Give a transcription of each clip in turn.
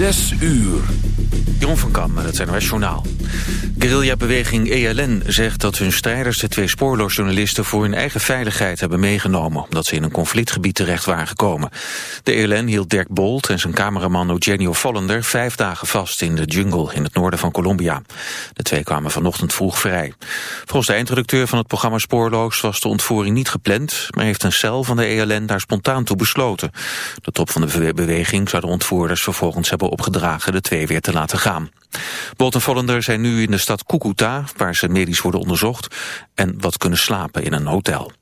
Zes uur. Jeroen van Kam met het NOS Journaal. Guerrilla-beweging ELN zegt dat hun strijders de twee spoorloosjournalisten voor hun eigen veiligheid hebben meegenomen, omdat ze in een conflictgebied terecht waren gekomen. De ELN hield Dirk Bolt en zijn cameraman Eugenio Vollender vijf dagen vast in de jungle in het noorden van Colombia. De twee kwamen vanochtend vroeg vrij. Volgens de eindredacteur van het programma Spoorloos was de ontvoering niet gepland, maar heeft een cel van de ELN daar spontaan toe besloten. De top van de beweging zou de ontvoerders vervolgens hebben opgedragen de twee weer te laten gaan. Bolt zijn nu in de stad Cucuta, waar ze medisch worden onderzocht en wat kunnen slapen in een hotel.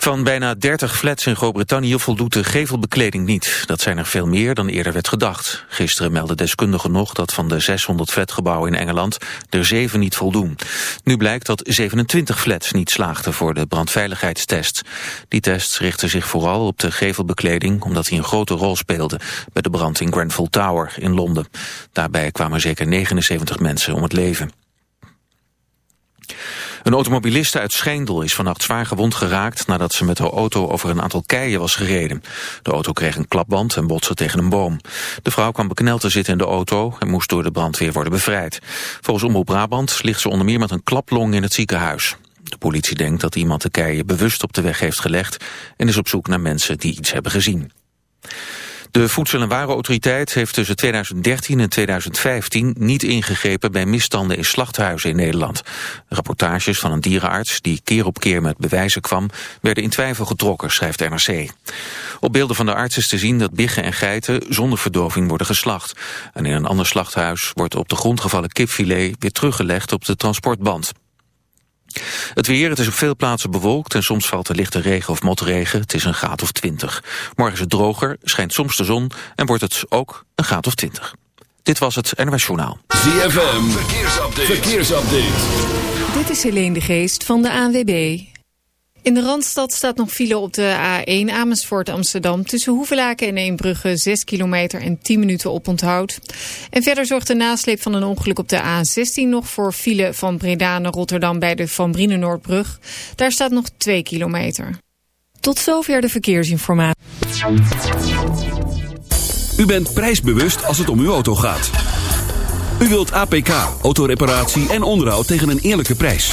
Van bijna 30 flats in Groot-Brittannië voldoet de gevelbekleding niet. Dat zijn er veel meer dan eerder werd gedacht. Gisteren meldden deskundigen nog dat van de 600 flatgebouwen in Engeland er 7 niet voldoen. Nu blijkt dat 27 flats niet slaagden voor de brandveiligheidstest. Die tests richten zich vooral op de gevelbekleding omdat die een grote rol speelde bij de brand in Grenfell Tower in Londen. Daarbij kwamen zeker 79 mensen om het leven. Een automobiliste uit Schijndel is vannacht zwaar gewond geraakt nadat ze met haar auto over een aantal keien was gereden. De auto kreeg een klapband en botste tegen een boom. De vrouw kwam bekneld te zitten in de auto en moest door de brandweer worden bevrijd. Volgens Omroep Brabant ligt ze onder meer met een klaplong in het ziekenhuis. De politie denkt dat iemand de keien bewust op de weg heeft gelegd en is op zoek naar mensen die iets hebben gezien. De Voedsel- en Warenautoriteit heeft tussen 2013 en 2015 niet ingegrepen bij misstanden in slachthuizen in Nederland. Rapportages van een dierenarts die keer op keer met bewijzen kwam, werden in twijfel getrokken, schrijft NRC. Op beelden van de arts is te zien dat biggen en geiten zonder verdoving worden geslacht. En in een ander slachthuis wordt op de grond gevallen kipfilet weer teruggelegd op de transportband. Het weer, het is op veel plaatsen bewolkt en soms valt er lichte regen of motregen. Het is een graad of 20. Morgen is het droger, schijnt soms de zon en wordt het ook een graad of 20. Dit was het NOS Journaal. ZFM, verkeersupdate. verkeersupdate. Dit is Helene de Geest van de ANWB. In de Randstad staat nog file op de A1 Amersfoort Amsterdam... tussen Hoevelaken en Eembrugge 6 kilometer en 10 minuten op onthoud. En verder zorgt de nasleep van een ongeluk op de A16 nog voor file van Breda naar Rotterdam... bij de Van Brienenoordbrug. Daar staat nog 2 kilometer. Tot zover de verkeersinformatie. U bent prijsbewust als het om uw auto gaat. U wilt APK, autoreparatie en onderhoud tegen een eerlijke prijs.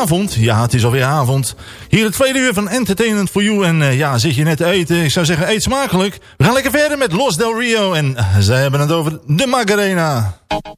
Avond. Ja, het is alweer avond. Hier het tweede uur van Entertainment for You. En uh, ja, zit je net te eten? Ik zou zeggen, eet smakelijk. We gaan lekker verder met Los Del Rio. En uh, zij hebben het over de Macarena.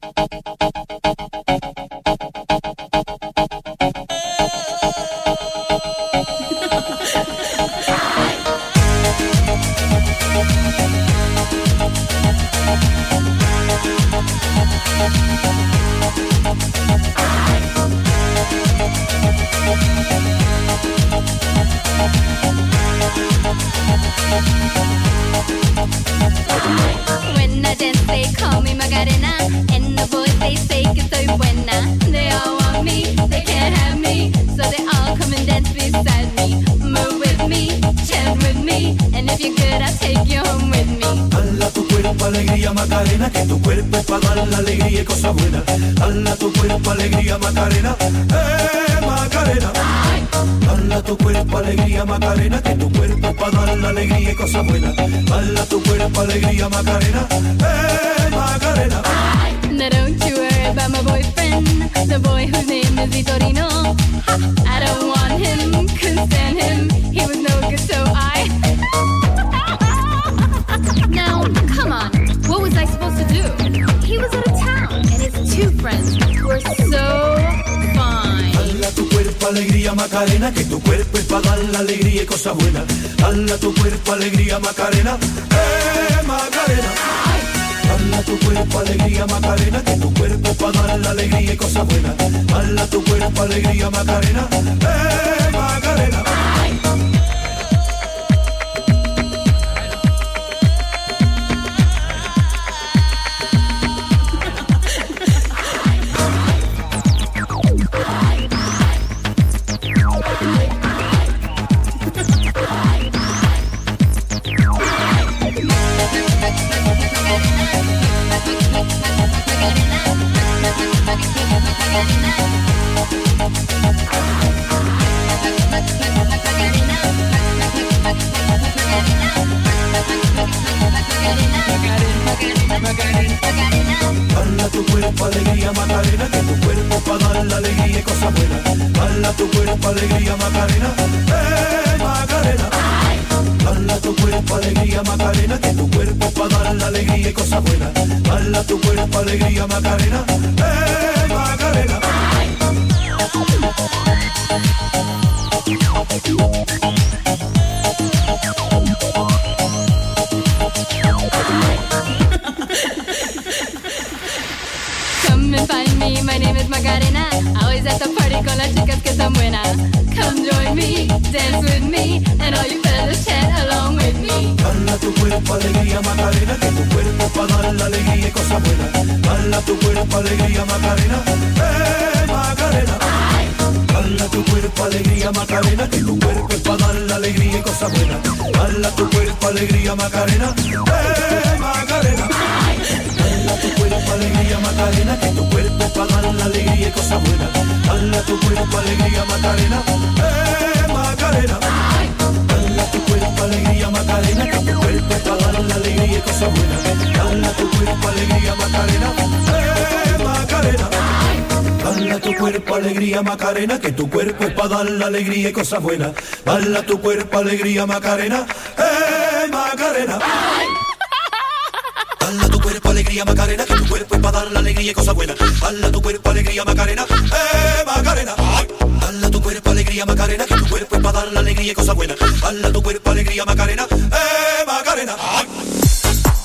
They call me my got it up and the boys they say it's so buena they all want me, they can't have me, so they all come and dance beside me. Move with me, and if you're good, I'll take you home with me. Hala tu cuerpo alegría Macarena, que tu cuerpo es para dar la alegría y cosas buenas. Hala tu cuerpo alegría Macarena, eh Macarena. Hala tu cuerpo alegría Macarena, que tu cuerpo es para dar la alegría y cosas buenas. Hala tu cuerpo alegría Macarena, eh Macarena. Don't about my boyfriend, the boy whose name is Vitorino. I don't want him, he was no good, so I. now, come on, what was I supposed to do? He was out of town, and his two friends were so fine. Tu cuerpo alegría Macarena, que tu cuerpo dar alegría y cosas buenas. Tu cuerpo alegría Macarena, eh Macarena. Hala tu cuerpo alegría Macarena, que tu cuerpo para dar la alegría y cosas buenas. Hala tu cuerpo alegría Macarena, eh Macarena. Hala tu cuerpo alegría Macarena, que tu cuerpo para dar la alegría y cosas buenas. Tu cuerpo alegría Macarena, eh Macarena. Tu cuerpo alegría Macarena, que tu cuerpo para dar la alegría y cosas buenas. Hala tu cuerpo alegría Macarena, eh Macarena. My name is Macarena. Always at the party con las chicas que están buenas. Come join me, dance with me, and all you fellas chat along with me. Hala tu cuerpo alegría cuerpo alegría y. Hala tu cuerpo alegría. Hala tu cuerpo alegría cuerpo alegría y. Hala tu cuerpo alegría Macarena, eh Macarena. Hala tu cuerpo alegría Macarena, que tu cuerpo para dar la alegría y cosas buenas. Hala tu cuerpo alegría Macarena, eh Macarena. Hala tu cuerpo alegría Macarena, que tu cuerpo para dar la alegría y cosas buenas. Hala tu cuerpo alegría Macarena, eh Macarena. Hala tu cuerpo alegría Macarena, que tu cuerpo es para dar la alegría y cosas buenas. Hala tu cuerpo alegría Macarena, eh Macarena. Cuerpo alegría Macarena, que tu cuerpo es para dar la alegría y cosas buenas. Hala tu cuerpo alegría Macarena, eh Macarena. Hala tu cuerpo alegría Macarena, que tu cuerpo es para dar la alegría y cosas buenas. Hala tu cuerpo alegría Macarena, eh Macarena. Hala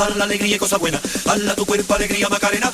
dar la alegría y cosas buenas. Hala tu cuerpo alegría Macarena,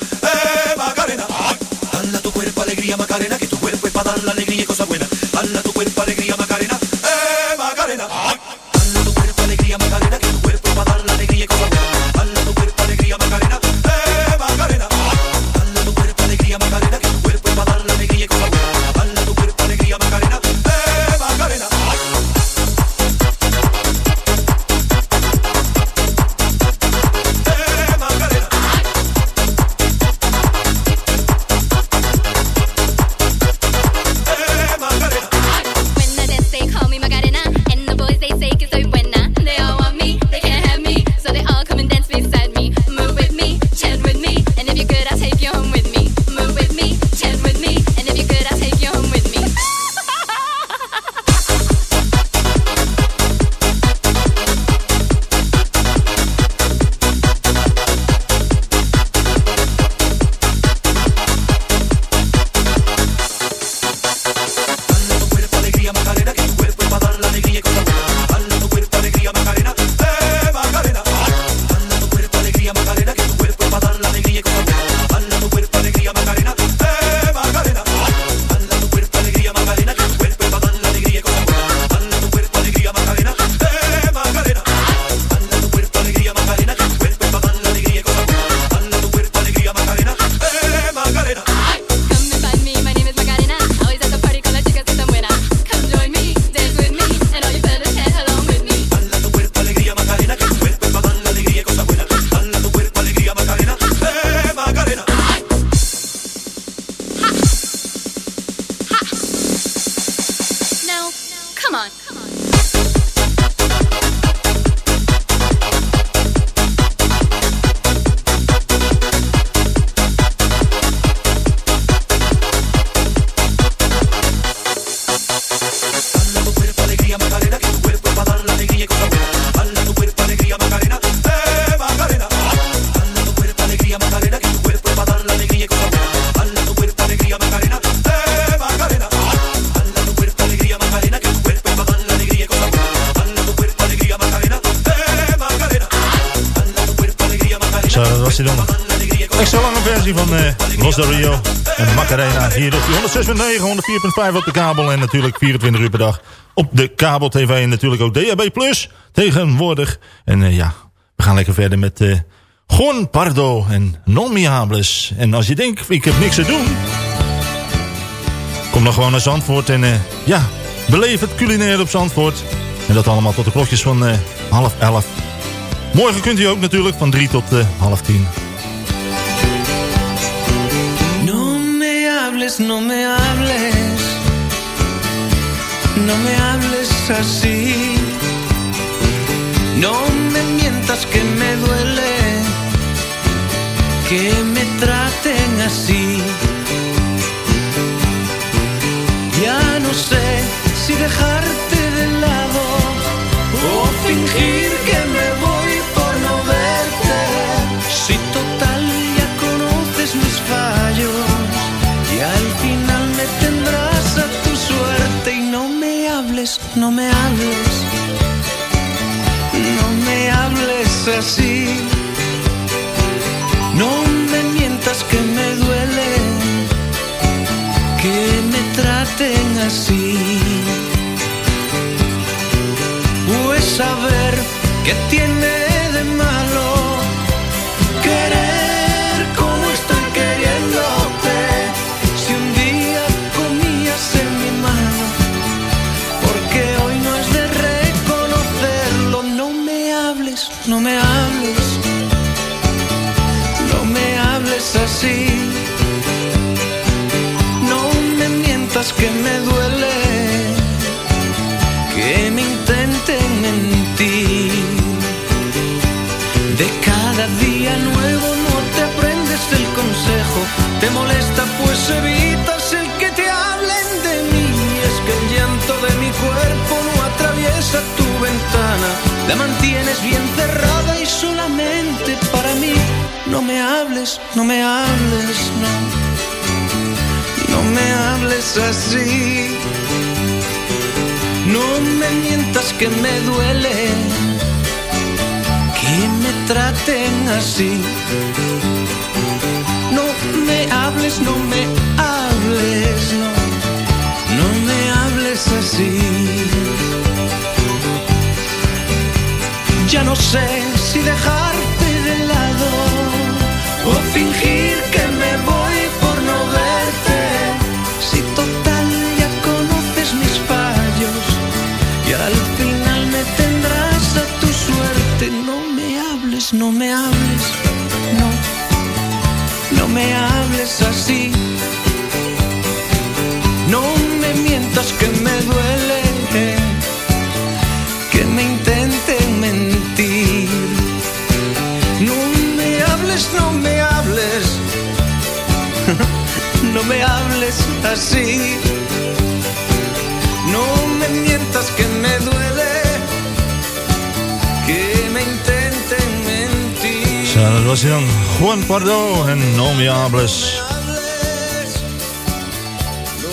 106.9, 104.5 op de kabel. En natuurlijk 24 uur per dag op de kabel TV. En natuurlijk ook DHB Plus tegenwoordig. En eh, ja, we gaan lekker verder met uh, Juan Pardo en Non Miables. En als je denkt, ik heb niks te doen... Kom dan gewoon naar Zandvoort en uh, ja, beleef het culinair op Zandvoort. En dat allemaal tot de klokjes van half elf. Morgen kunt u ook natuurlijk van drie tot half tien. No me hables, no me hables así. No me mientas que me duele que me traten así. Así. Pues saber que tiene que me duele que me intenten mentir. De cada día nuevo no te aprendes el consejo, te molesta pues evitas el que te hablen de mí. Es que el llanto de mi cuerpo no atraviesa tu ventana, la mantienes bien cerrada y solamente para mí. No me hables, no me hables, no. No me hables así. No me mientas que me duele que me traten así. No me hables, no me hables, no. No me hables así. Ya no sé si dejarte de lado o fingir me hables así. No me mientas que me duele que me intenten mentir. No me hables, no me hables, no me hables así. Was hij dan. Juan Pardo en Nomi Hables.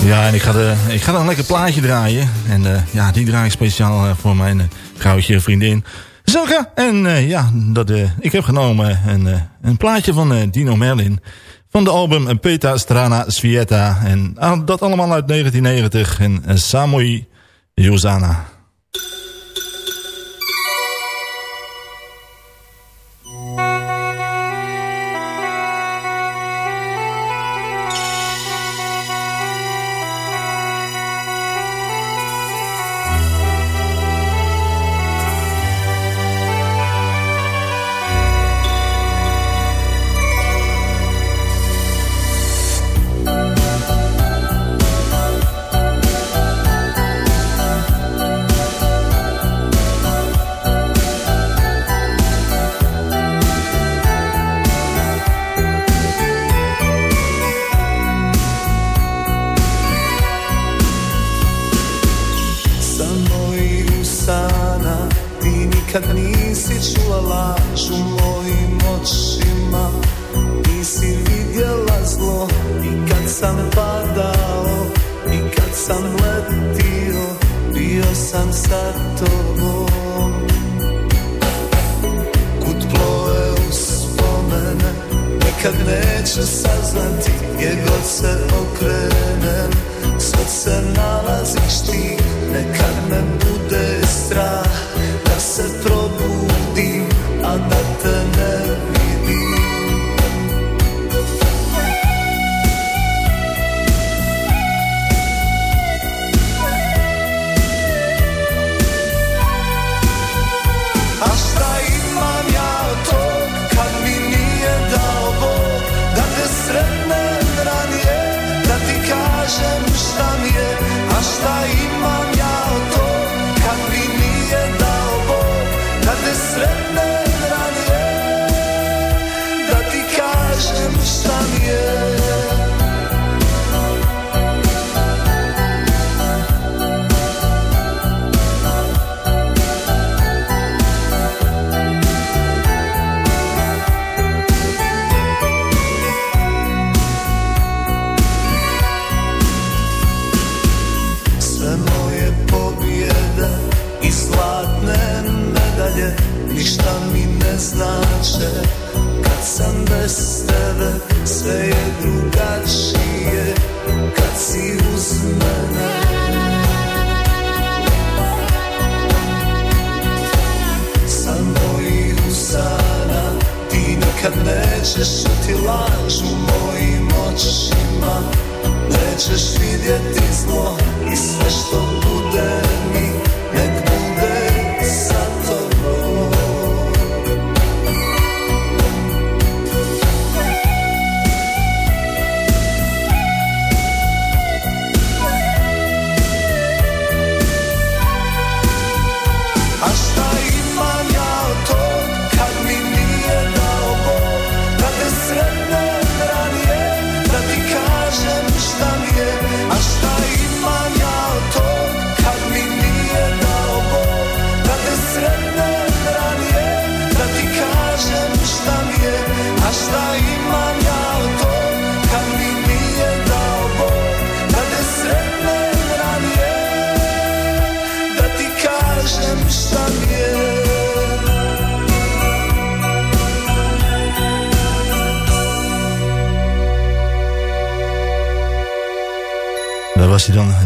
Ja, en ik ga, ik ga dan een lekker plaatje draaien. En eh, ja, die draai ik speciaal eh, voor mijn uh, vriendin. Zulke. En ja, dat, ik heb genomen een, een plaatje van Dino Merlin. Van de album Peta Strana Svieta. En ah, dat allemaal uit 1990. En uh, Samoi Nikad nisi čula laž u mojim očima. Nisi vidjela zlo I kad sam padao I kad sam letio Bio sam sa tobom. Kud ploje uspomene nikad neću saznati Gdje god se okrenem. Srce nalaziš ti Nekad me bude strah se probudim A da te nećeš čuti laž u mojim očima. Nećeš vidjeti zlo i sve što bude mi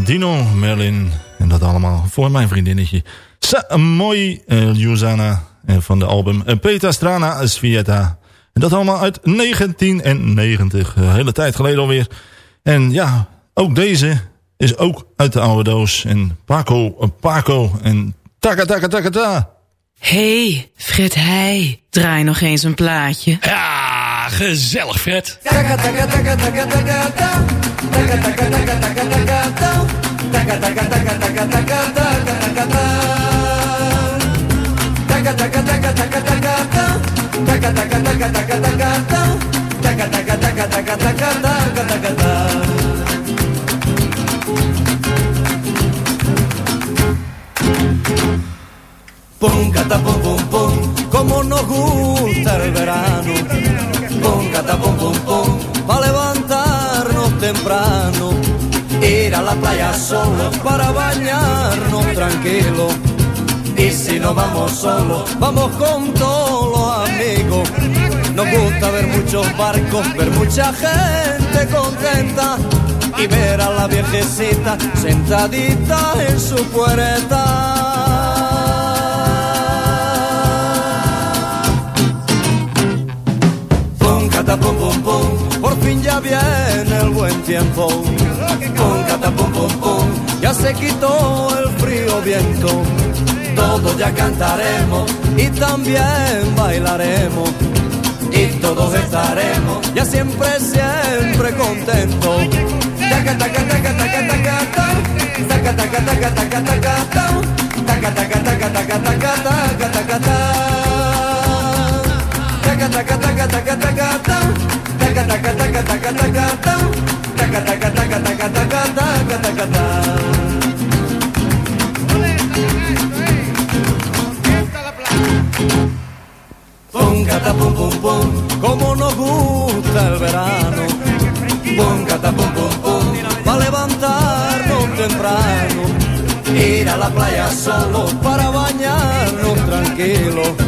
Dino Merlin. En dat allemaal voor mijn vriendinnetje. Sa mooi, uh, Juzana. En van de album eh, Peta Strana Svieta. En dat allemaal uit 1990. Een hele tijd geleden alweer. En ja, ook deze is ook uit de oude doos. En Paco, eh, Paco en taka taka taka ta. hey, Fred Heij, draai nog eens een plaatje. Ja, gezellig Fred. Pum, cata. Pum, cata, pum, pum, pum, para levantarnos temprano. Ir a la playa solo para bañarnos tranquilo. Y si no vamos solos, vamos con todos los amigos. Nos gusta ver muchos barcos, ver mucha gente contenta y ver a la viejecita sentadita en su puerta. Pum, pum, por fin ya viene el buen tiempo. Pum, cata, pum, pum, ya se quitó el frío viento. Todos ya cantaremos y también bailaremos. Y todos estaremos ya siempre, siempre contentos. Pum, pum, como nos gusta el verano. Pum, cata, pum, pum, pum, para levantarnos temprano. Ir a la playa solo para bañarnos tranquilos.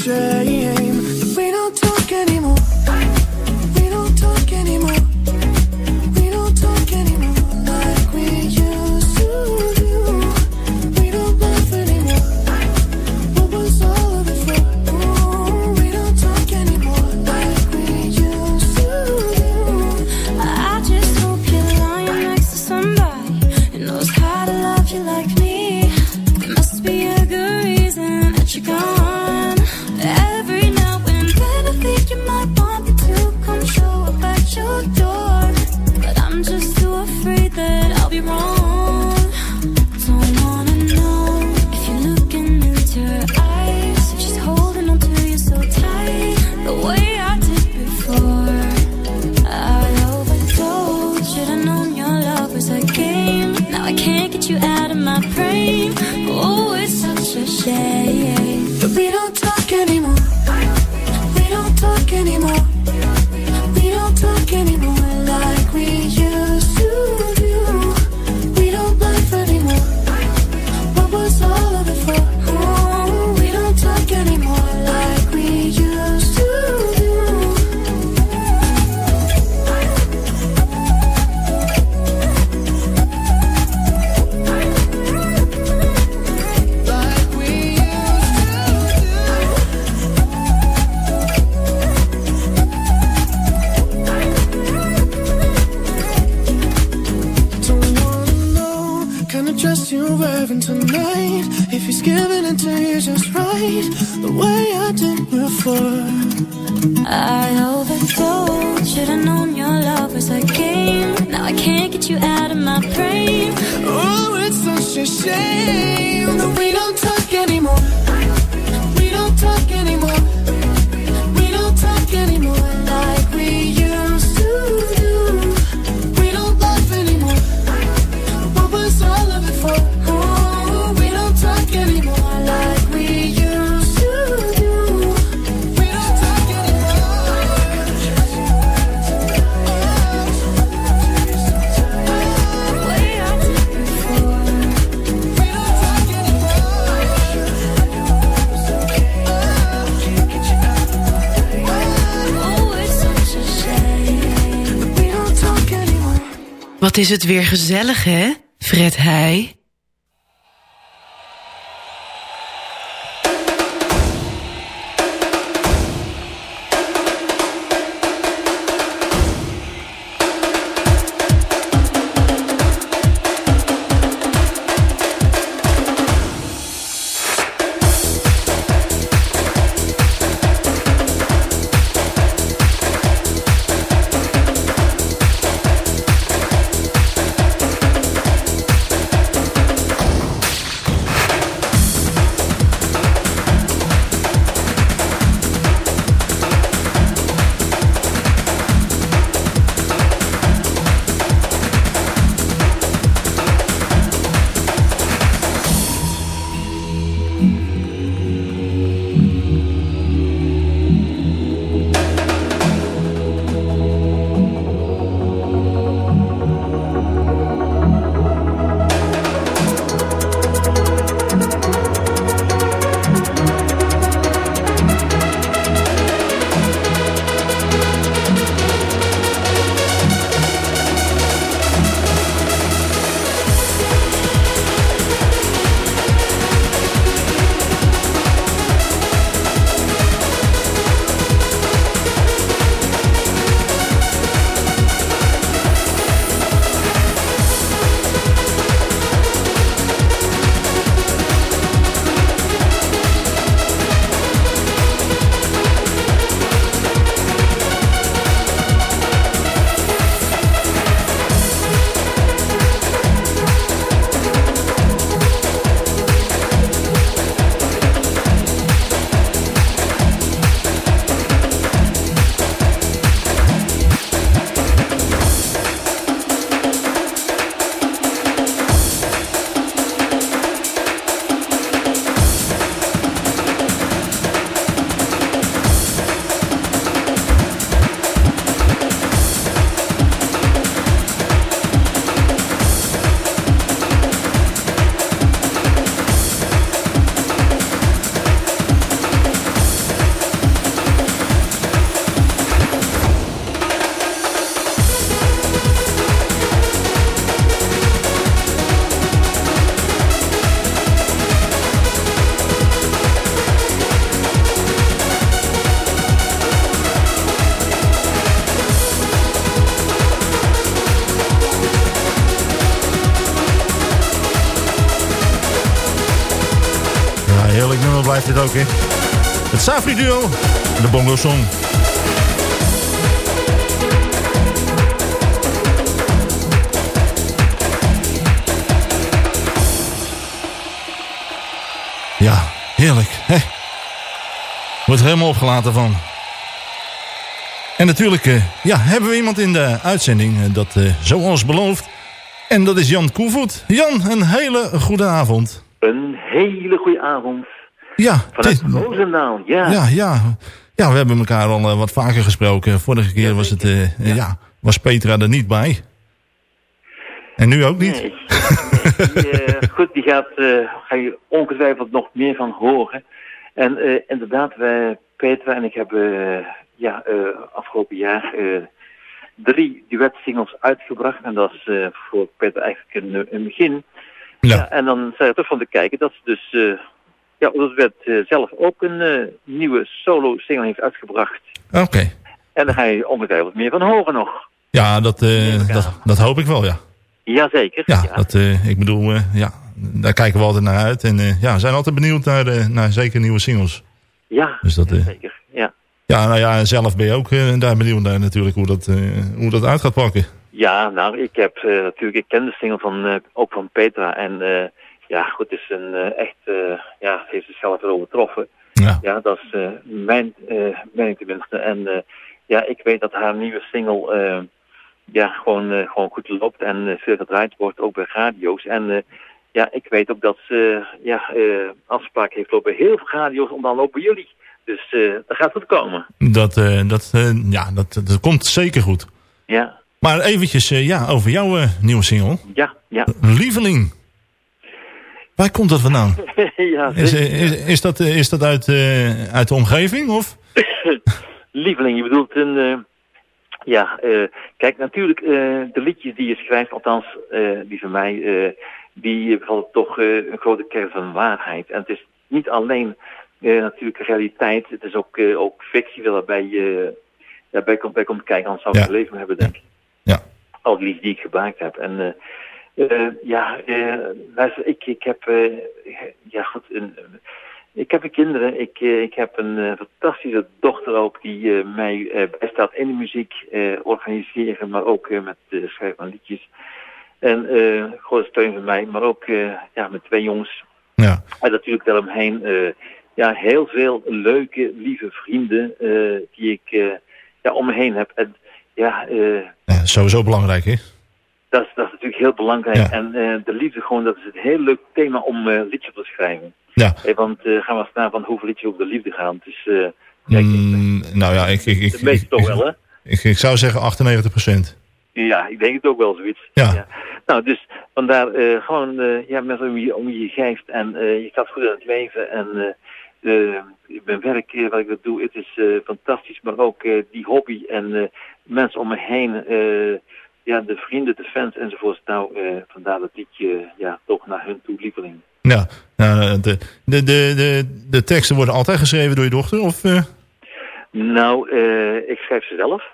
声。Wat is het weer gezellig, hè, Fred hij. Het. Het Safri Duo, de Bongo Song. Ja, heerlijk. Hè? Wordt helemaal opgelaten van. En natuurlijk eh, ja, hebben we iemand in de uitzending eh, dat eh, zoals beloofd. En dat is Jan Koevoet. Jan, een hele goede avond. Een hele goede avond. Ja, Vanuit Roosendaal, ja. ja, ja. Ja, we hebben elkaar al eh, wat vaker gesproken. Vorige keer was, het, eh, ja. was Petra er niet bij. En nu ook niet. Nee. Die, eh, goed, die gaat, eh, ga je ongetwijfeld nog meer van horen. En eh, inderdaad, wij, Petra en ik hebben eh, ja, eh, afgelopen jaar eh, drie duetsingles uitgebracht. En dat is eh, voor Petra eigenlijk een, een begin. Ja. en dan zei het toch van te kijken dat ze dus, eh, ja, dat werd eh, zelf ook een eh, nieuwe solo-single heeft uitgebracht. Oké. En daar ga je ongetwijfeld meer van horen nog. Ja, dat, eh, dat, dat hoop ik wel, ja. Jazeker. Ja, Dat, eh, ik bedoel, ja, daar kijken we altijd naar uit. En ja, we zijn altijd benieuwd naar, naar zeker nieuwe singles. Ja, Dus dat, zeker. Ja. ja, nou ja, zelf ben je ook daar benieuwd naar natuurlijk hoe dat, hoe dat uit gaat pakken. Ja, nou, ik heb natuurlijk, ik ken de single van, ook van Petra. En ja, goed, het is een eh, echt, eh, ja, heeft zichzelf weer overtroffen. Ja. dat is eh, mijn mening tenminste. En ja, ik weet dat haar nieuwe single, ja, gewoon, gewoon goed loopt en veel gedraaid wordt, ook bij radio's. En ja, ik weet ook dat ze, ja, afspraken heeft lopen heel veel radio's, andere ook bij jullie. Dus eh dat gaat goed komen. Dat, dat, ja, dat, dat komt zeker goed. Ja, Maar eventjes ja, over jouw nieuwe single. ja, ja. Lieveling. Waar komt dat vandaan? ja, Is, zeker. is, is, dat, eh, is dat uit, eh, uit de omgeving? Of? Lieveling, je bedoelt een... eh, ja, kijk, natuurlijk, de liedjes die je schrijft, althans, die van mij, die bevatten toch een grote kern van waarheid. En het is niet alleen eh, natuurlijk realiteit, het is ook, ook fictie wel daarbij, eh ja, bij, komt, bij komt kijken, anders zou ik Ja. het leven hebben, denk ik. Ja. Al die liedjes die ik gemaakt heb. En eh, ja, eh, luister, ik, ik heb, eh, ja goed, een, ik heb een kinderen. Ik, ik heb een fantastische dochter ook die mij bijstaat in de muziek organiseren, maar ook met het schrijven van liedjes. En grote steun van mij, maar ook ja, met twee jongens. Ja. En natuurlijk daaromheen ja, heel veel leuke, lieve vrienden die ik ja, om me heen heb. En ja, Ja, sowieso belangrijk, hè? Dat, is, dat is natuurlijk heel belangrijk. Ja. En eh, de liefde gewoon, dat is een heel leuk thema om eh liedjes op te schrijven. Ja. Eh, want eh, gaan we eens naar van hoeveel liedjes over de liefde gaan. Dus eh kijk, Mm, nou ja, ik, ik, ik, ik, toch wel, hè? ik, ik zou zeggen 98 procent. Ja, ik denk het ook wel zoiets. Ja. Nou, dus vandaar eh, gewoon eh, ja, met om je, om je geeft en eh, je staat goed in het leven. En eh, eh, mijn werk, eh, wat ik dat doe, het is eh, fantastisch, maar ook eh, die hobby en eh, mensen om me heen, eh, ja, de vrienden, de fans enzovoort. Nou, eh, vandaar dat liedje ja, toch naar hun toe, lieveling. Ja, nou, de, de, de, de, de teksten worden altijd geschreven door je dochter? Of, eh? Nou, eh, ik schrijf ze zelf.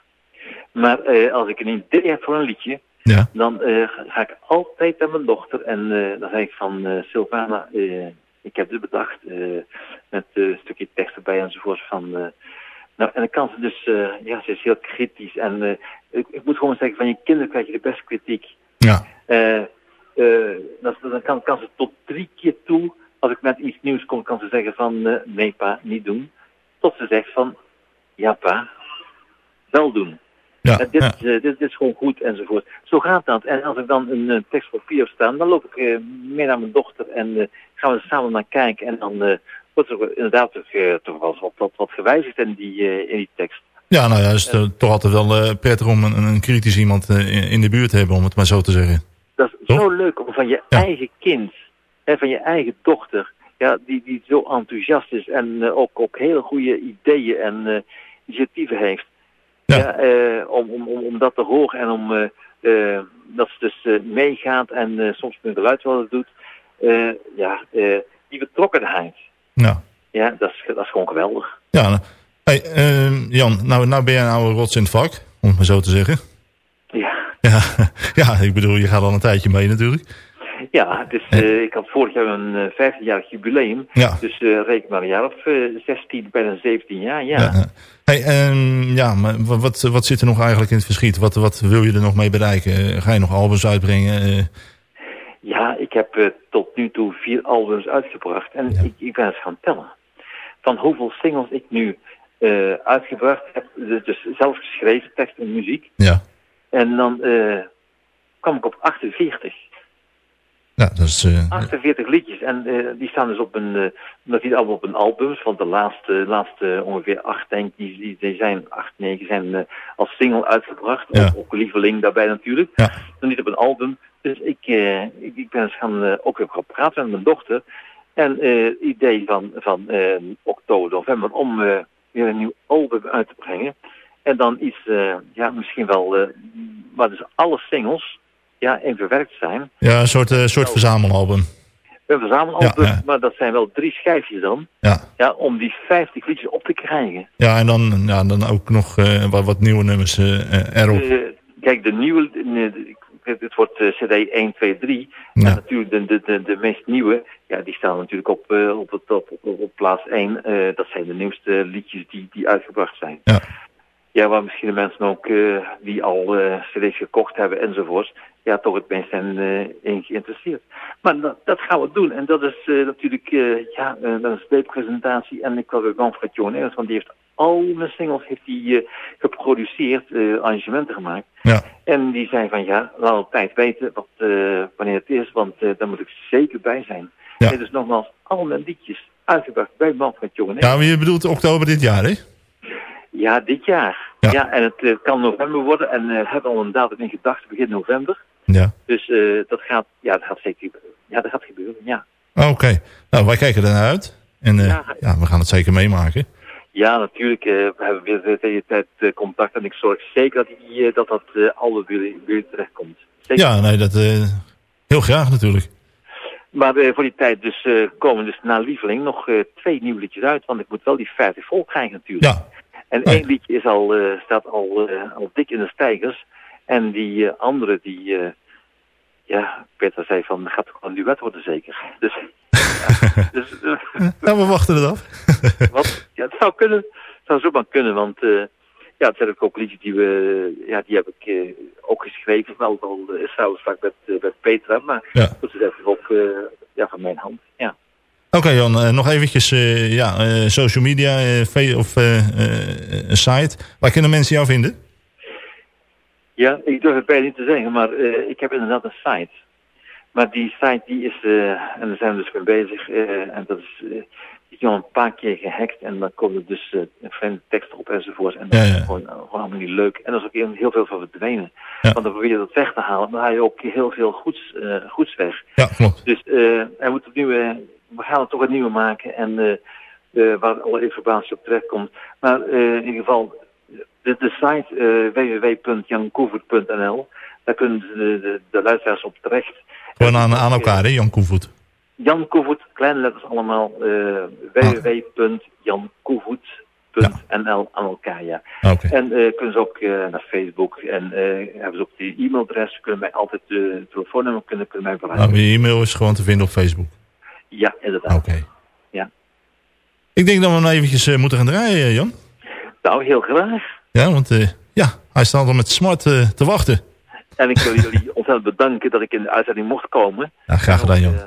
Maar eh, als ik een idee heb voor een liedje, Ja. dan eh, ga ik altijd naar mijn dochter. En eh, dan zeg ik van eh Sylvana, eh, ik heb dit bedacht. eh, met eh, een stukje tekst erbij enzovoort. Van, eh, nou, en dan kan ze dus, eh, ja, ze is heel kritisch. En eh, ik, ik moet gewoon zeggen, van je kinderen krijg je de beste kritiek. Ja. Eh, dat, dan kan, kan ze tot drie keer toe, als ik met iets nieuws kom, kan ze zeggen van nee pa, niet doen. Tot ze zegt van ja pa, wel doen. Ja, dit, ja. dit, dit is gewoon goed enzovoort. Zo gaat dat. En als ik dan een tekst papier heb staan, dan loop ik mee naar mijn dochter en gaan we er samen naar kijken. En dan wordt er inderdaad toch, eh, toch wel wat, wat, wat gewijzigd in die, eh, in die tekst. Ja, nou ja, het is eh, toch altijd wel prettig om een, een kritisch iemand in- de buurt te hebben, om het maar zo te zeggen. Dat is zo leuk om van je eigen kind, hè, van je eigen dochter, ja, die, die zo enthousiast is en ook, ook hele goede ideeën en initiatieven heeft. Ja. om, om, om, om dat te horen en om dat ze dus meegaat en soms met een geluid wat het doet. Ja, die betrokkenheid. Ja. Ja, dat is, dat is gewoon geweldig. Ja, nou, hey, eh, Jan, nou, nou ben jij een oude rots in het vak, om het maar zo te zeggen. Ja. Ja, ja, ik bedoel, je gaat al een tijdje mee natuurlijk. Ja, dus eh, ik had vorig jaar een uh, 15-jarig jubileum. Ja. Dus eh, reken maar een jaar of eh 16, bijna 17 jaar, ja. Ja. Hey, ehm, ja, maar wa- wat, wat zit er nog eigenlijk in het verschiet? Wat, wat wil je er nog mee bereiken? Eh, Ga je nog albums uitbrengen? Eh, Ja, ik heb eh, nu toe vier albums uitgebracht. En ik, ik ben eens gaan tellen. Van hoeveel singles ik nu eh, uitgebracht heb. Dus- zelf geschreven, tekst en muziek. ja. En dan eh, kwam ik op 48. ja, dat is... eh, 48 liedjes. En eh, die staan dus op een, dat die allemaal op een album. Want de laatste, laatste ongeveer acht, denk ik, die, die, zijn, acht, negen zijn eh, als single uitgebracht. Ja. Ook, ook Lieveling daarbij natuurlijk. Ja. Dan niet op een album. Dus ik, eh, ik, ik ben eens gaan, eh, ook weer gaan praten met mijn dochter. En eh, het idee van, van oktober, november om weer een nieuw album uit te brengen. En dan iets, ja, misschien wel, waar dus alle singles ja, in verwerkt zijn. ja, een soort, soort verzamelalbum. Een verzamelalbum, Ja, ja. maar dat zijn wel drie schijfjes dan. Ja. Ja, om die 50 liedjes op te krijgen. Ja, en dan, ja, dan ook nog wat, wat nieuwe nummers erop. Kijk, de nieuwe, het wordt CD 1, 2, 3. Ja. En natuurlijk de, de, de, de meest nieuwe, ja, die staan natuurlijk op, eh, op, het, op, op, op plaats 1. Eh, dat zijn de nieuwste liedjes die, die uitgebracht zijn. Ja. Ja, waar misschien de mensen ook eh, die al CD's gekocht hebben enzovoorts, ja, toch het meest zijn in geïnteresseerd. Maar dat, dat gaan we doen. En dat is natuurlijk, ja, dat is een presentatie. En ik wil weer Manfred Jones, want die heeft al mijn singles heeft die, eh, geproduceerd, eh, arrangementen gemaakt. Ja. En die zei van ja, laat op tijd weten wat, eh, wanneer het is, want daar moet ik zeker bij zijn. Ja. En dus nogmaals, al mijn liedjes uitgebracht bij Manfred Jones. Ja, maar je bedoelt oktober dit jaar, hè? Ja, dit jaar. Ja. Ja, en het kan november worden. En we hebben al een datum in gedachten, begin november. Ja. Dus dat gaat, ja, dat gaat zeker. Ja, dat gaat gebeuren, ja. Oké. Nou, wij kijken ernaar uit. En Ja. ja, we gaan het zeker meemaken. Ja, natuurlijk. eh, we hebben weer de tijd eh, contact. En ik zorg zeker dat die, eh, dat, dat alle bij jullie- jullie terechtkomt. Zeker. Ja, nee, dat heel graag natuurlijk. Maar voor die tijd dus komen dus na Lieveling nog twee nieuwe liedjes uit. Want ik moet wel die 50 vol krijgen natuurlijk. Ja. En Nee. één liedje is al, staat al, al dik in de stijgers. En die andere, die... ja, Peter zei van, gaat toch wel een duet worden zeker. Dus, dus eh, Nou, we wachten het af. wat, ja, het zou kunnen. Het zou zomaar kunnen, want... eh, ja, het zijn ook liedjes die we... Ja, die heb ik eh, ook geschreven. Wel al uh, trouwens vaak met, met Petra. Maar Ja. dat is even ook eh, ja, van mijn hand. Ja. Oké Jan, eh, nog eventjes eh, ja, eh, social media of eh, eh, een site. Waar kunnen mensen jou vinden? Ja, ik durf het bijna niet te zeggen, maar eh, ik heb inderdaad een site. Maar die site die is, eh, en daar zijn we dus mee bezig, eh, en dat is, eh, die is al een paar keer gehackt en dan komt er dus vreemde tekst op enzovoort. En dat Ja, is gewoon, gewoon allemaal niet leuk. En dat is ook heel- veel van verdwenen. Ja. Want dan probeer je dat weg te halen, dan haal je ook heel veel goeds, goeds weg. Ja, klopt. Dus eh hij moet opnieuw, we gaan het toch een nieuwe maken en waar alle informatie op terecht komt. Maar in ieder geval, de, de site uh, www.jankoevert.nl, daar kunnen de, de, de luisteraars op terecht. Gewoon aan, aan elkaar, hè, Jan Koevoet. Jan Koevoet, kleine letters allemaal, eh www.jankoevoet.nl aan elkaar, ja. Oké. En eh, kunnen ze ook eh, naar Facebook en hebben ze ook die e-mailadres, kunnen mij altijd de telefoonnummer kunnen, kunnen mij bereiken. Nou, je e-mail is gewoon te vinden op Facebook. Ja, inderdaad. Oké. Ja. Ik denk dat we hem eventjes moeten gaan draaien, Jan. Nou, heel graag. Ja, want ja, hij staat al met smart te wachten. En ik wil jullie ontzettend bedanken dat ik in de uitzending mocht komen. Ja, graag gedaan, Jan. Uh,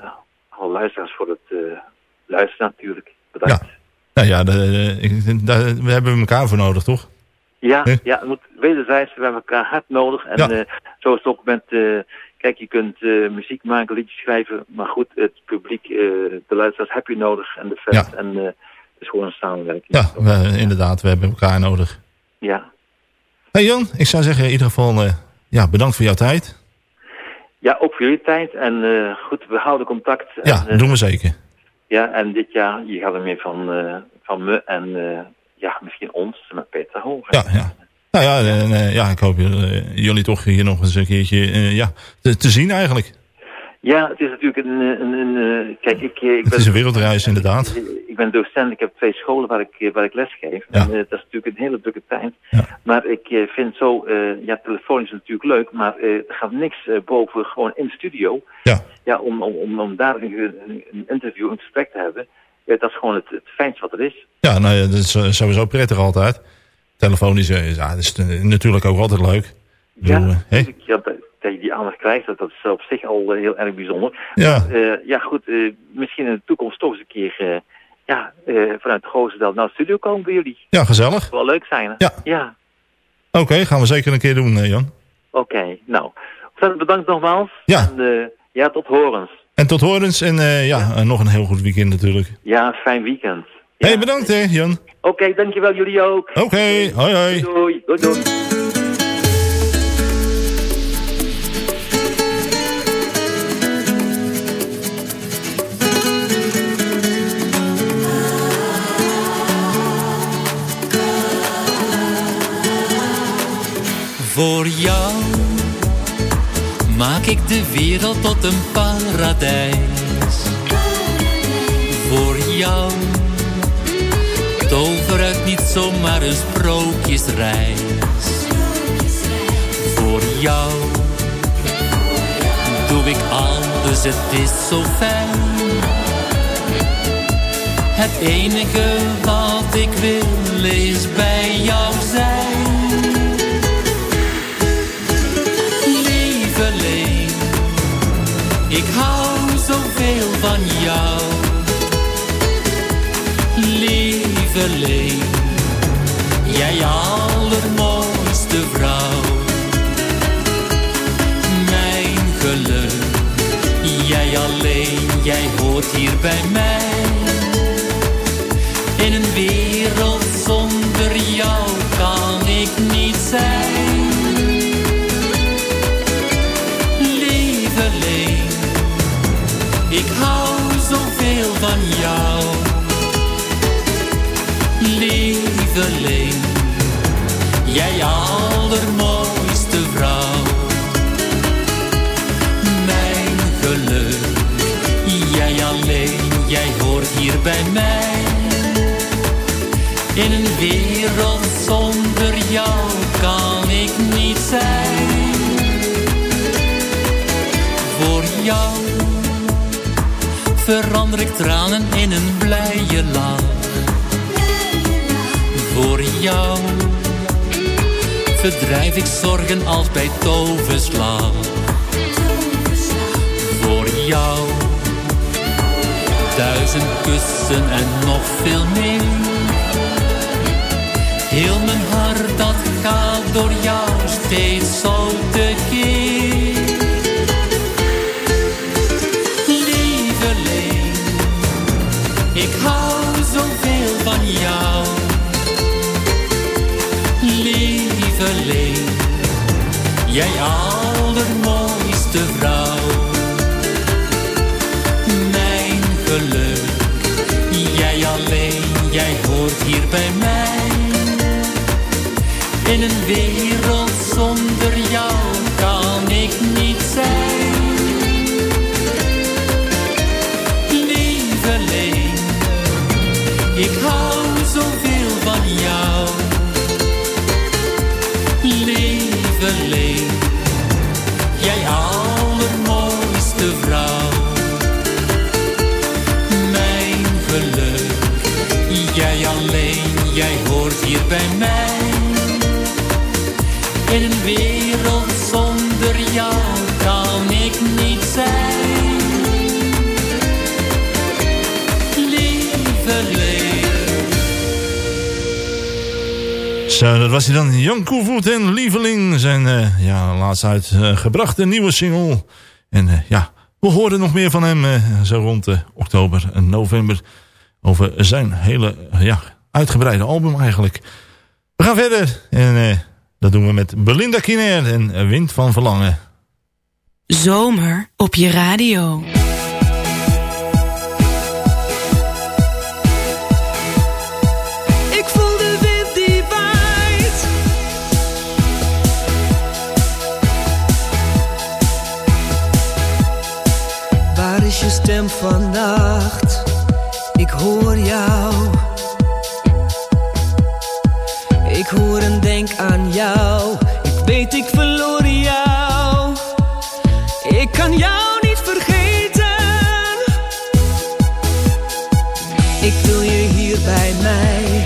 alle luisteraars voor het uh, luisteren natuurlijk. Bedankt. Nou ja, de, ik, daar, we hebben elkaar voor nodig, toch? Ja, ja het moet wederzijds. We hebben elkaar hard nodig. En ja. uh, zo is het ook met... Kijk, je kunt muziek maken, liedjes schrijven. Maar goed, het publiek, de luisteraars heb je nodig. En de fans. Ja. En het is gewoon een samenwerking. Ja, we, inderdaad. We hebben elkaar nodig. Ja. Hey Jan, ik zou zeggen in ieder geval... Ja, bedankt voor jouw tijd. Ja, ook voor jullie tijd. En uh, goed, we houden contact. Ja, en, doen we zeker. Ja, en dit jaar, je gaat er meer van, uh, van me en ja, misschien ons met Peter Hoog. Ja, ja. Nou ja, ja ik hoop jullie toch hier nog eens een keertje ja, te, te, zien eigenlijk. Ja, het is natuurlijk een... een, een kijk, ik, ik ben, het is een wereldreis inderdaad. Ik, ik ben docent, ik heb twee scholen waar ik, eh, waar ik lesgeef. En, eh, dat is natuurlijk een hele drukke tijd. Maar ik eh, vind zo, eh, ja, telefonisch natuurlijk leuk, maar eh, er gaat niks eh, boven gewoon in de studio. Ja. Ja, om, om, om, om daar een, een, interview, een gesprek te hebben. Eh, dat is gewoon het, het fijnste wat er is. Ja, nou ja, dat is eh, sowieso prettig altijd. Telefonisch, eh, ja, dat is eh, natuurlijk ook altijd leuk. Ik Ja, eh, ja, dat, dat je die aandacht krijgt, dat, dat is op zich al eh, heel erg bijzonder. Ja. Eh, ja, goed, eh, misschien in de toekomst toch eens een keer ja, vanuit Goosendal naar de studio komen bij jullie. Ja, gezellig. Wel leuk zijn, hè? Ja. Ja, Oké, gaan we zeker een keer doen, Jan. oké. Nou, ontzettend bedankt nogmaals. Ja. En, ja, tot horens. En tot horens en ja, nog een heel goed weekend natuurlijk. Ja, fijn weekend. Hé, hey, bedankt hè, Jan. Oké, dankjewel jullie ook. Oké, hoi hoi. Doei, doei, doei. Voor jou maak ik de wereld tot een paradijs. Voor jou tover uit niet zomaar een sprookjesreis. Voor jou doe ik alles, het is zo fijn. Het enige wat ik wil is bij jou zijn. Ik hou zoveel van jou. Lieveling, jij allermooiste vrouw. Mijn geluk, jij alleen, jij hoort hier bij mij. Van jou. Lieveling, jij allermooiste vrouw. Mijn geluk, jij alleen, jij hoort hier bij mij. In een wereld zonder jou verander ik tranen in een blije lach. Voor jou verdrijf ik zorgen als bij toverslag. Voor jou duizend kussen en nog veel meer. Heel mijn hart dat gaat door jou steeds zo tekeer. Zoveel van jou. Lieveling, jij allermooiste vrouw. Mijn geluk, jij alleen, jij hoort hier bij mij. In een wereld zonder jou bij mij. In een wereld zonder jou kan ik niet zijn. Zo, dat was hij dan. Jan Koevoet en Lieveling. Zijn eh, ja, laatst uitgebrachte nieuwe single. En eh, ja, we horen nog meer van hem. eh, zo rond eh, oktober en november. Over zijn hele ja, uitgebreide album eigenlijk. We gaan verder. En eh, dat doen we met Belinda Kiner en Wind van Verlangen. Zomer op je radio. Ik voel de wind die waait. Waar is je stem vannacht? Ik Ik hoor jou. Hoor en denk aan jou. Ik weet ik verloor jou. Ik kan jou niet vergeten. Ik wil je hier bij mij.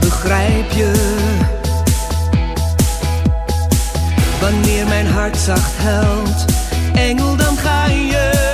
Begrijp je? Wanneer mijn hart zacht huilt, engel dan ga je.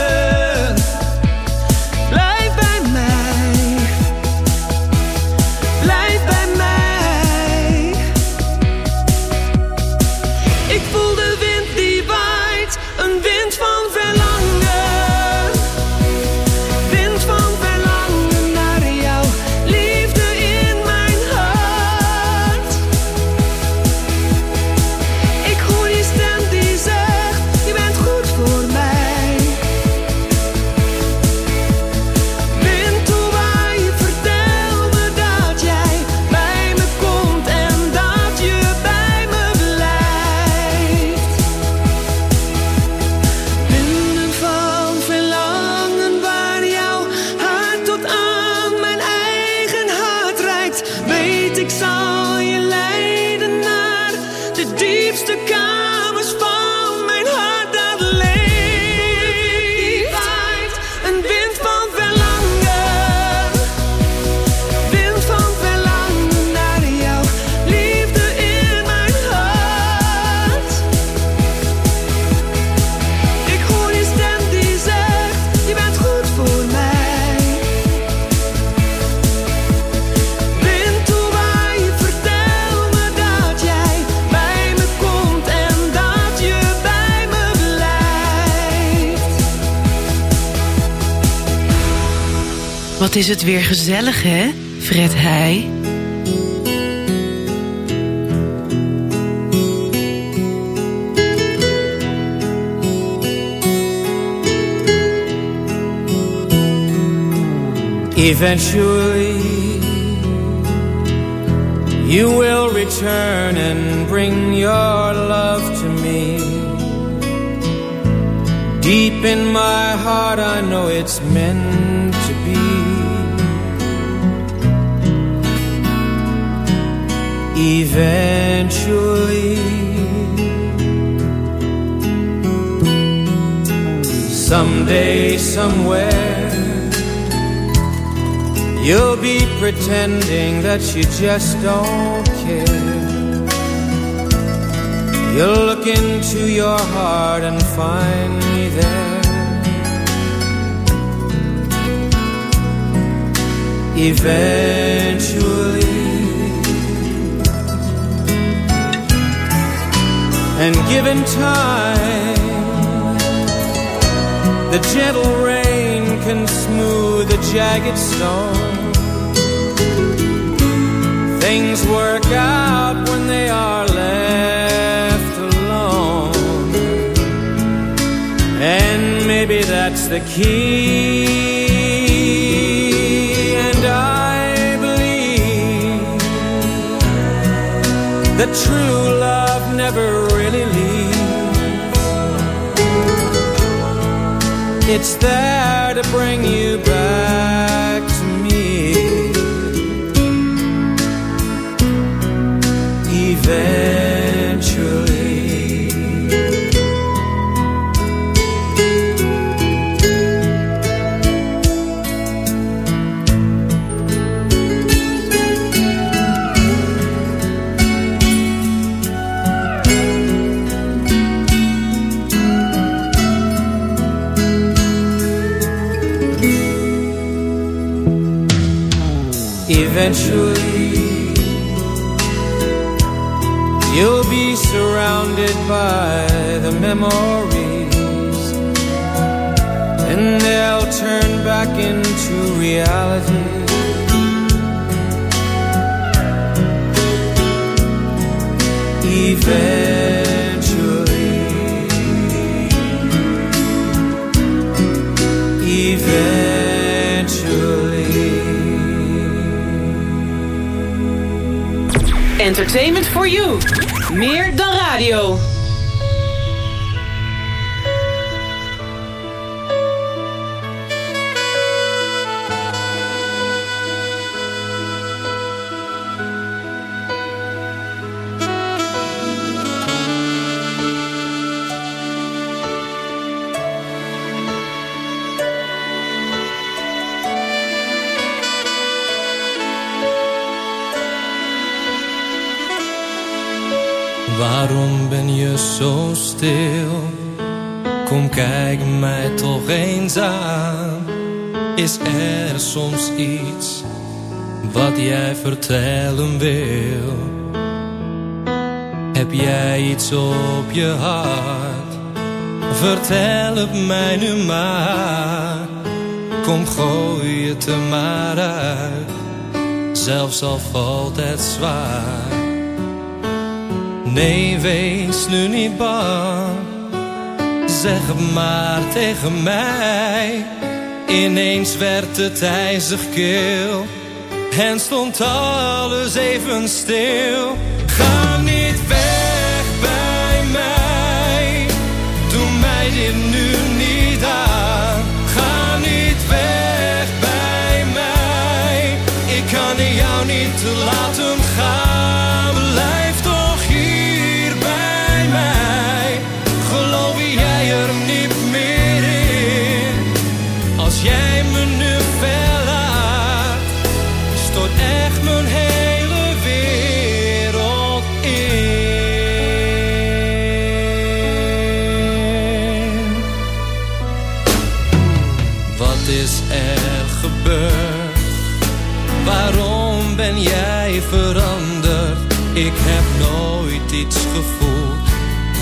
Wat is het weer gezellig, hè? Fred Heij. Eventually, you will return and bring your love to me. Deep in my heart, I know it's meant Eventually, someday, somewhere. You'll be pretending that you just don't care. You'll look into your heart and find me there. Eventually, and given time, the gentle rain can smooth the jagged stone. Things work out when they are left alone. And maybe that's the key. And I It's there to bring you memories and they'll turn back into reality eventually eventually Entertainment for you. Meer dan radio. Je zo stil? Kom kijk mij toch eens aan. Is er soms iets wat jij vertellen wil? Heb jij iets op je hart? Vertel het mij nu maar. Kom gooi het er maar uit. Zelfs al valt het zwaar. Nee, wees nu niet bang. Zeg maar tegen mij. Ineens werd het ijzig kil. En stond alles even stil.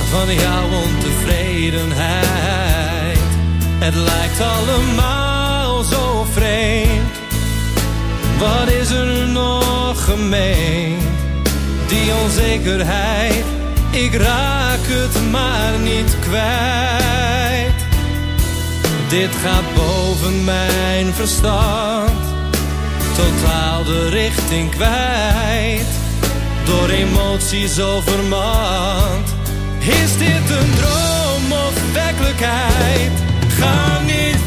Van jouw ontevredenheid. Het lijkt allemaal zo vreemd. Wat is er nog gemeen? Die onzekerheid, ik raak het maar niet kwijt. Dit gaat boven mijn verstand totaal de richting kwijt. Door emoties overmand. Is dit een droom of werkelijkheid? Ga niet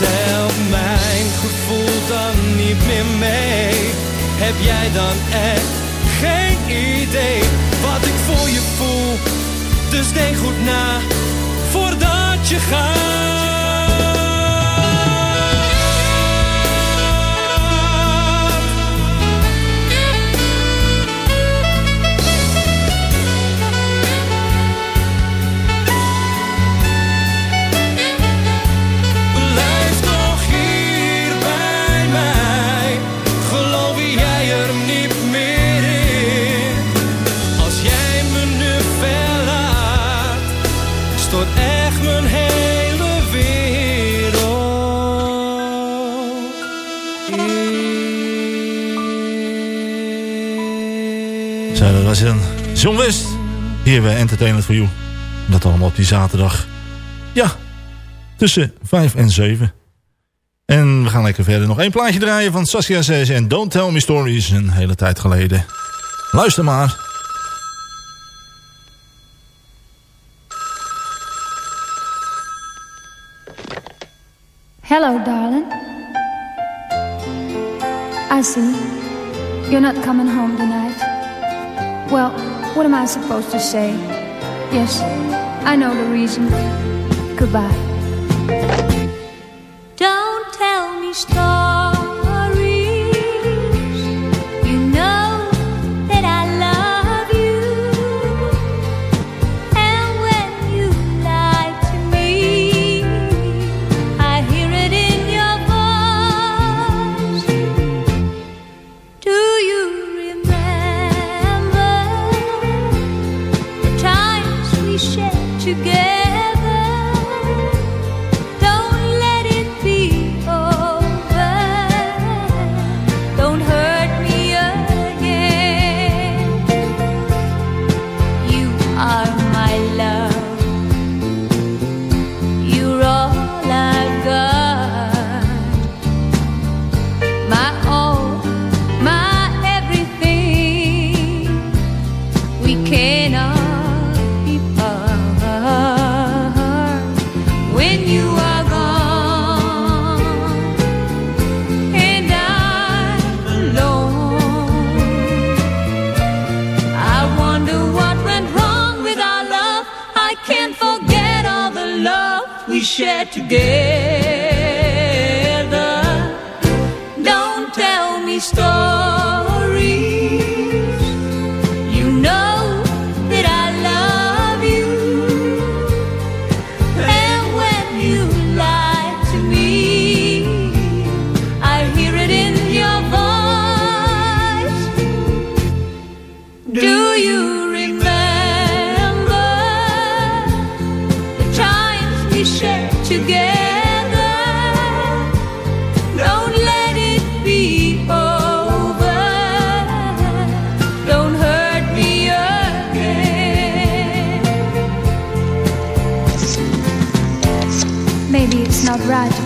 telt mijn gevoel dan niet meer mee? Heb jij dan echt geen idee wat ik voor je voel? Dus denk goed na voordat je gaat. John. Hier bij Entertainment for You. Dat allemaal op die zaterdag. Ja, tussen 5 en 7. En we gaan lekker verder. Nog één plaatje draaien van Saskia Zes en Don't Tell Me Stories. Een hele tijd geleden. Luister maar. Hello, darling. I see. You're not coming home tonight. Well, what am I supposed to say? Yes, I know the reason. Goodbye.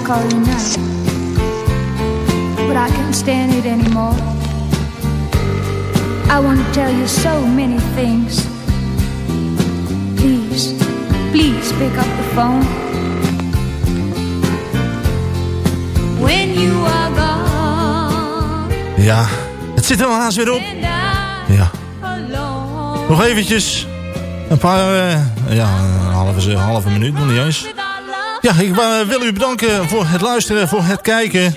Call you now, but I can't stand it anymore. I want to tell you so many things. Please, please pick up the phone. When you are gone Ja, het zit er helaas weer op. Ja. Nog eventjes. Een paar, eh, ja, een halve, halve minuut, nog niet eens. Ja, ik eh, wil u bedanken voor het luisteren, voor het kijken.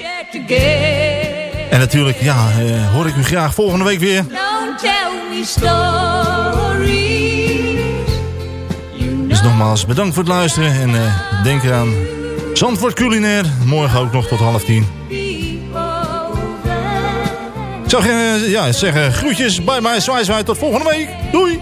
En natuurlijk, ja, eh, hoor ik u graag volgende week weer. Dus nogmaals, bedankt voor het luisteren. En eh, denk eraan, Zandvoort Culinair. Morgen ook nog tot half tien. Ik zou ja, zeggen, groetjes, bye bye, zwaai zwaai, tot volgende week. Doei!